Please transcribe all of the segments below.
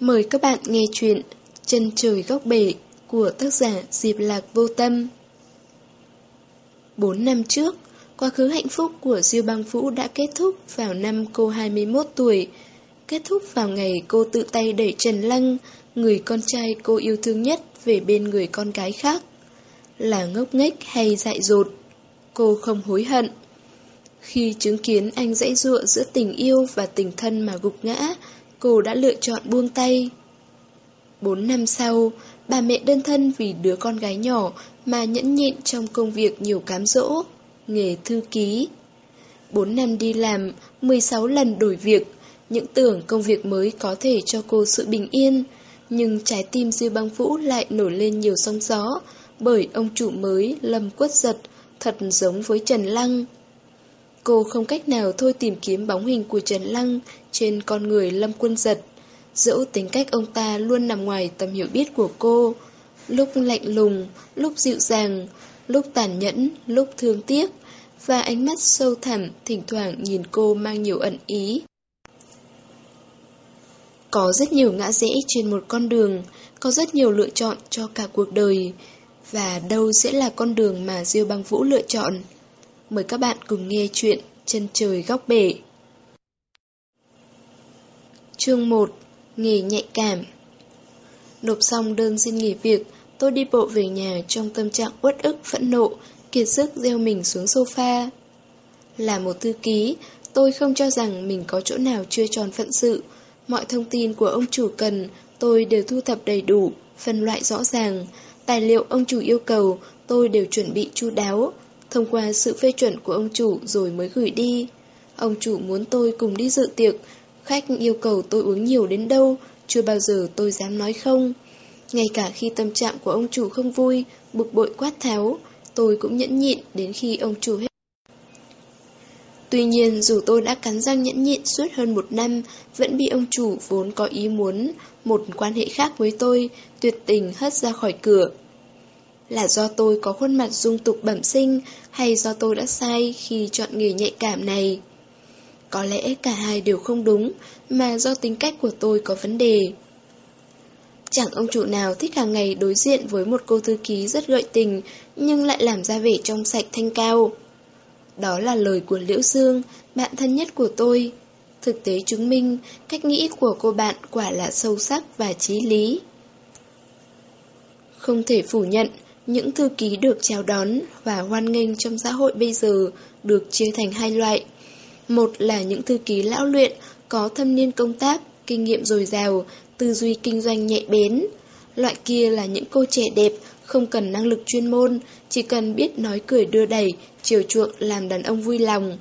Mời các bạn nghe chuyện Chân trời góc bể của tác giả Diệp Lạc Vô Tâm. Bốn năm trước, quá khứ hạnh phúc của Diêu Bang Vũ đã kết thúc vào năm cô 21 tuổi. Kết thúc vào ngày cô tự tay đẩy Trần Lăng, người con trai cô yêu thương nhất về bên người con gái khác. Là ngốc nghếch hay dại dột, cô không hối hận. Khi chứng kiến anh dãy dụa giữa tình yêu và tình thân mà gục ngã, cô đã lựa chọn buông tay. Bốn năm sau, bà mẹ đơn thân vì đứa con gái nhỏ mà nhẫn nhịn trong công việc nhiều cám dỗ, nghề thư ký. Bốn năm đi làm, 16 lần đổi việc, những tưởng công việc mới có thể cho cô sự bình yên, nhưng trái tim Diêu Băng Vũ lại nổi lên nhiều sóng gió, bởi ông chủ mới Lâm Quất Giật, thật giống với Trần Lăng. Cô không cách nào thôi tìm kiếm bóng hình của Trần Lăng trên con người Lâm Quân Giật. Dẫu tính cách ông ta luôn nằm ngoài tầm hiểu biết của cô, lúc lạnh lùng, lúc dịu dàng, lúc tàn nhẫn, lúc thương tiếc, và ánh mắt sâu thẳm thỉnh thoảng nhìn cô mang nhiều ẩn ý. Có rất nhiều ngã rẽ trên một con đường, có rất nhiều lựa chọn cho cả cuộc đời, và đâu sẽ là con đường mà Diêu Băng Vũ lựa chọn. Mời các bạn cùng nghe chuyện Chân trời góc bể. Chương 1 Nghề nhạy cảm Nộp xong đơn xin nghỉ việc, tôi đi bộ về nhà trong tâm trạng uất ức phẫn nộ, kiệt sức gieo mình xuống sofa. Là một thư ký, tôi không cho rằng mình có chỗ nào chưa tròn phận sự. Mọi thông tin của ông chủ cần, tôi đều thu thập đầy đủ, phân loại rõ ràng. Tài liệu ông chủ yêu cầu, tôi đều chuẩn bị chu đáo, thông qua sự phê chuẩn của ông chủ rồi mới gửi đi. Ông chủ muốn tôi cùng đi dự tiệc, khách yêu cầu tôi uống nhiều đến đâu, chưa bao giờ tôi dám nói không. Ngay cả khi tâm trạng của ông chủ không vui, bực bội quát tháo, tôi cũng nhẫn nhịn đến khi ông chủ hết. Tuy nhiên, dù tôi đã cắn răng nhẫn nhịn suốt hơn một năm, vẫn bị ông chủ vốn có ý muốn một quan hệ khác với tôi, tuyệt tình hất ra khỏi cửa. Là do tôi có khuôn mặt dung tục bẩm sinh hay do tôi đã sai khi chọn nghề nhạy cảm này? Có lẽ cả hai đều không đúng, mà do tính cách của tôi có vấn đề. Chẳng ông chủ nào thích hàng ngày đối diện với một cô thư ký rất gợi tình, nhưng lại làm ra vẻ trong sạch thanh cao. Đó là lời của Liễu Dương, bạn thân nhất của tôi. Thực tế chứng minh, cách nghĩ của cô bạn quả là sâu sắc và trí lý. Không thể phủ nhận, những thư ký được chào đón và hoan nghênh trong xã hội bây giờ được chia thành hai loại. Một là những thư ký lão luyện, có thâm niên công tác, kinh nghiệm dồi dào, tư duy kinh doanh nhạy bén. Loại kia là những cô trẻ đẹp, không cần năng lực chuyên môn, chỉ cần biết nói cười đưa đẩy, chiều chuộng làm đàn ông vui lòng.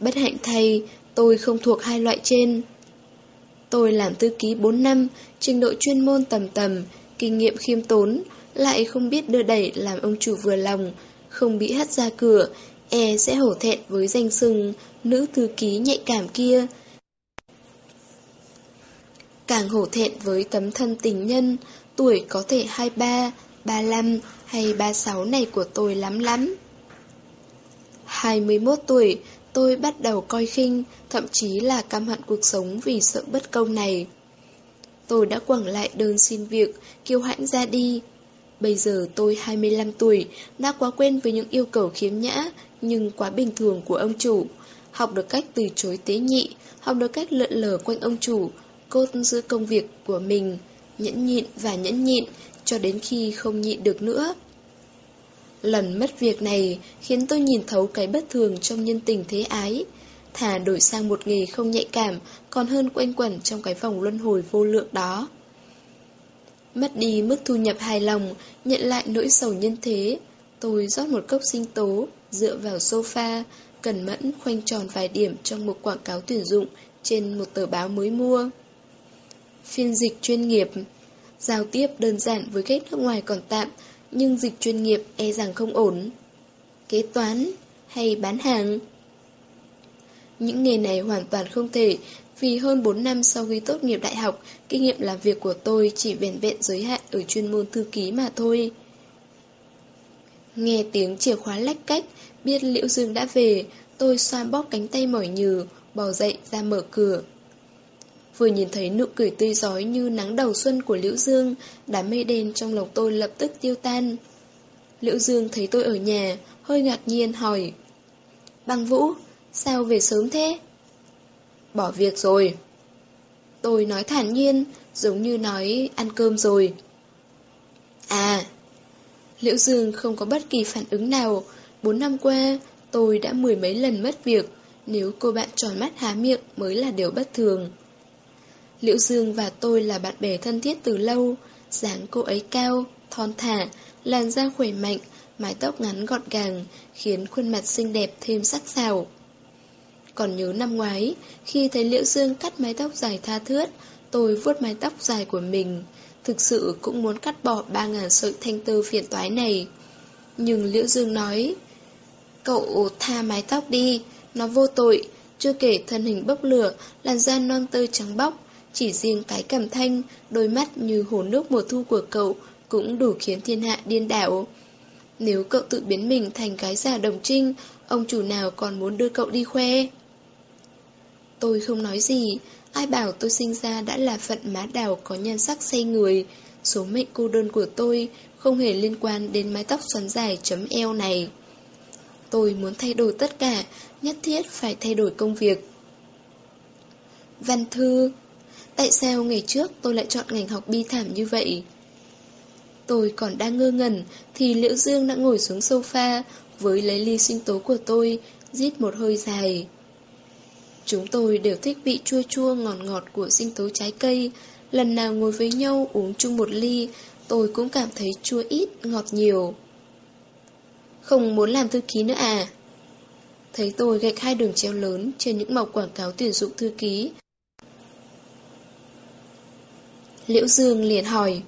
Bất hạnh thay, tôi không thuộc hai loại trên. Tôi làm thư ký 4 năm, trình độ chuyên môn tầm tầm, kinh nghiệm khiêm tốn, lại không biết đưa đẩy làm ông chủ vừa lòng, không bị hất ra cửa, e sẽ hổ thẹn với danh sưng nữ thư ký nhạy cảm kia. Càng hổ thẹn với tấm thân tình nhân, tuổi có thể 23, 35 hay 36 này của tôi lắm lắm. 21 tuổi, tôi bắt đầu coi khinh, thậm chí là căm hận cuộc sống vì sợ bất công này. Tôi đã quẳng lại đơn xin việc, kêu hãnh ra đi, Bây giờ tôi 25 tuổi, đã quá quen với những yêu cầu khiếm nhã, nhưng quá bình thường của ông chủ. Học được cách từ chối tế nhị, học được cách lượn lờ quanh ông chủ, cốt giữ công việc của mình, nhẫn nhịn và nhẫn nhịn, cho đến khi không nhịn được nữa. Lần mất việc này khiến tôi nhìn thấu cái bất thường trong nhân tình thế ái. Thà đổi sang một nghề không nhạy cảm, còn hơn quanh quẩn trong cái vòng luân hồi vô lượng đó. Mất đi mức thu nhập hài lòng, nhận lại nỗi sầu nhân thế. Tôi rót một cốc sinh tố, dựa vào sofa, cẩn mẫn khoanh tròn vài điểm trong một quảng cáo tuyển dụng trên một tờ báo mới mua. Phiên dịch chuyên nghiệp Giao tiếp đơn giản với khách nước ngoài còn tạm, nhưng dịch chuyên nghiệp e rằng không ổn. Kế toán hay bán hàng Những nghề này hoàn toàn không thể vì hơn 4 năm sau khi tốt nghiệp đại học, kinh nghiệm làm việc của tôi chỉ vẻn vẹn giới hạn ở chuyên môn thư ký mà thôi. Nghe tiếng chìa khóa lách cách, biết Liễu Dương đã về, tôi xoa bóp cánh tay mỏi nhừ, bò dậy ra mở cửa. Vừa nhìn thấy nụ cười tươi giói như nắng đầu xuân của Liễu Dương, đám mây đen trong lòng tôi lập tức tiêu tan. Liễu Dương thấy tôi ở nhà, hơi ngạc nhiên hỏi. Băng Vũ, sao về sớm thế? Bỏ việc rồi. Tôi nói thản nhiên, giống như nói ăn cơm rồi. À, Liễu Dương không có bất kỳ phản ứng nào. Bốn năm qua, tôi đã mười mấy lần mất việc. Nếu cô bạn tròn mắt há miệng mới là điều bất thường. Liễu Dương và tôi là bạn bè thân thiết từ lâu. dáng cô ấy cao, thon thả, làn da khỏe mạnh, mái tóc ngắn gọn gàng, khiến khuôn mặt xinh đẹp thêm sắc sảo. Còn nhớ năm ngoái, khi thấy Liễu Dương cắt mái tóc dài tha thướt, tôi vuốt mái tóc dài của mình. Thực sự cũng muốn cắt bỏ 3.000 sợi thanh tơ phiền toái này. Nhưng Liễu Dương nói, cậu tha mái tóc đi, nó vô tội, chưa kể thân hình bốc lửa, làn da non tơ trắng bóc, chỉ riêng cái cằm thanh, đôi mắt như hồ nước mùa thu của cậu cũng đủ khiến thiên hạ điên đảo. Nếu cậu tự biến mình thành cái già đồng trinh, ông chủ nào còn muốn đưa cậu đi khoe? Tôi không nói gì, ai bảo tôi sinh ra đã là phận má đào có nhan sắc say người. Số mệnh cô đơn của tôi không hề liên quan đến mái tóc xoắn dài chấm eo này. Tôi muốn thay đổi tất cả, nhất thiết phải thay đổi công việc. Văn thư Tại sao ngày trước tôi lại chọn ngành học bi thảm như vậy? Tôi còn đang ngơ ngẩn thì Liễu Dương đã ngồi xuống sofa với lấy ly sinh tố của tôi, rít một hơi dài. Chúng tôi đều thích vị chua chua ngọt ngọt của sinh tố trái cây. Lần nào ngồi với nhau uống chung một ly, tôi cũng cảm thấy chua ít, ngọt nhiều. Không muốn làm thư ký nữa à? Thấy tôi gạch hai đường treo lớn trên những màu quảng cáo tuyển dụng thư ký. Liễu Dương liền hỏi.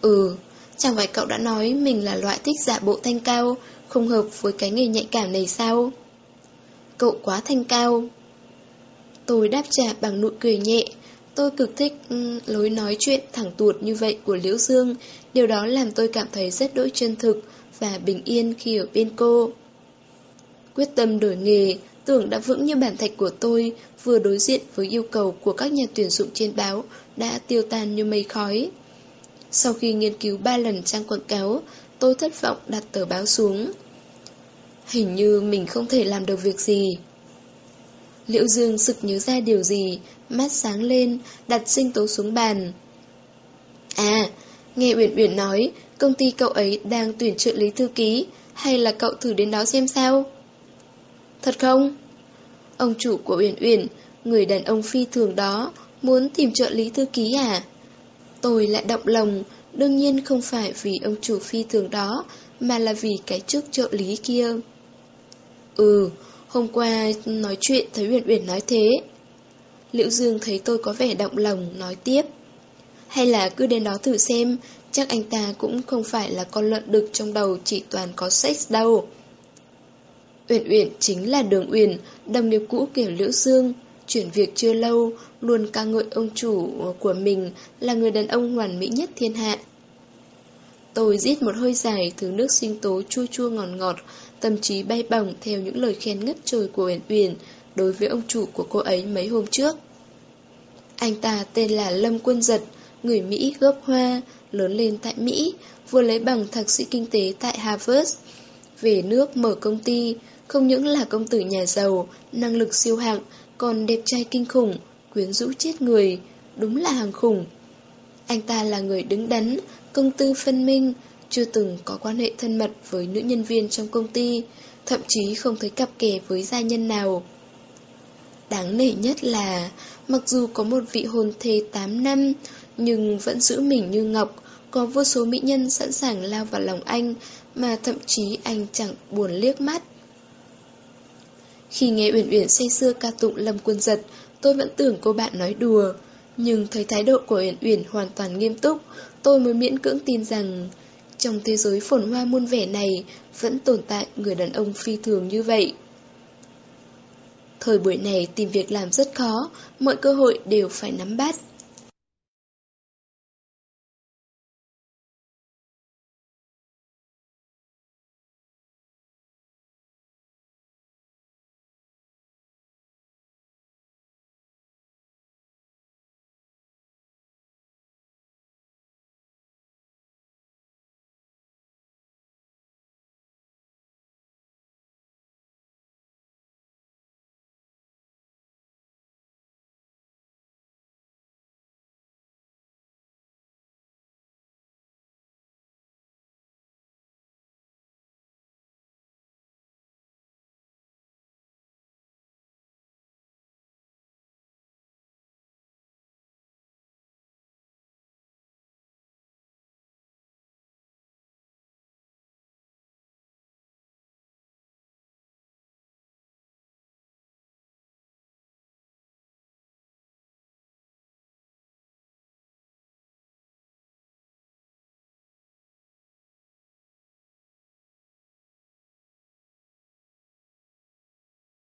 Ừ, chẳng phải cậu đã nói mình là loại thích giả bộ thanh cao, không hợp với cái nghề nhạy cảm này sao? Cậu quá thanh cao. Tôi đáp trả bằng nụ cười nhẹ. Tôi cực thích um, lối nói chuyện thẳng tuột như vậy của Liễu Dương. Điều đó làm tôi cảm thấy rất đỗi chân thực và bình yên khi ở bên cô. Quyết tâm đổi nghề, tưởng đã vững như bản thạch của tôi, vừa đối diện với yêu cầu của các nhà tuyển dụng trên báo, đã tiêu tan như mây khói. Sau khi nghiên cứu ba lần trang quảng cáo, tôi thất vọng đặt tờ báo xuống. Hình như mình không thể làm được việc gì. Liễu Dương sực nhớ ra điều gì, mắt sáng lên, đặt sinh tố xuống bàn. À, nghe Uyển Uyển nói, công ty cậu ấy đang tuyển trợ lý thư ký, hay là cậu thử đến đó xem sao? Thật không? Ông chủ của Uyển Uyển, người đàn ông phi thường đó, muốn tìm trợ lý thư ký à? Tôi lại động lòng, đương nhiên không phải vì ông chủ phi thường đó, mà là vì cái chức trợ lý kia. Ừ, hôm qua nói chuyện thấy Uyển Uyển nói thế. Liễu Dương thấy tôi có vẻ động lòng, nói tiếp. Hay là cứ đến đó thử xem, chắc anh ta cũng không phải là con lợn đực trong đầu chỉ toàn có sex đâu. Uyển Uyển chính là Đường Uyển, đồng nghiệp cũ kiểu Liễu Dương. Chuyển việc chưa lâu, luôn ca ngợi ông chủ của mình là người đàn ông hoàn mỹ nhất thiên hạ. Tôi rít một hơi dài thứ nước sinh tố chua chua ngọt ngọt, tâm trí bay bổng theo những lời khen ngất trời của Uyển Uyển đối với ông chủ của cô ấy mấy hôm trước. Anh ta tên là Lâm Quân Giật, người Mỹ gốc Hoa, lớn lên tại Mỹ, vừa lấy bằng thạc sĩ kinh tế tại Harvard. Về nước mở công ty, không những là công tử nhà giàu, năng lực siêu hạng, còn đẹp trai kinh khủng, quyến rũ chết người, đúng là hàng khủng. Anh ta là người đứng đắn, công tư phân minh, chưa từng có quan hệ thân mật với nữ nhân viên trong công ty, thậm chí không thấy cặp kè với gia nhân nào. Đáng nể nhất là, mặc dù có một vị hôn thê 8 năm, nhưng vẫn giữ mình như ngọc, có vô số mỹ nhân sẵn sàng lao vào lòng anh, mà thậm chí anh chẳng buồn liếc mắt. Khi nghe Uyển Uyển say sưa ca tụng Lâm Quân Giật, tôi vẫn tưởng cô bạn nói đùa. Nhưng thấy thái độ của Uyển Uyển hoàn toàn nghiêm túc, tôi mới miễn cưỡng tin rằng trong thế giới phồn hoa muôn vẻ này vẫn tồn tại người đàn ông phi thường như vậy. Thời buổi này tìm việc làm rất khó, mọi cơ hội đều phải nắm bắt.